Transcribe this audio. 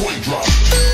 Point drop.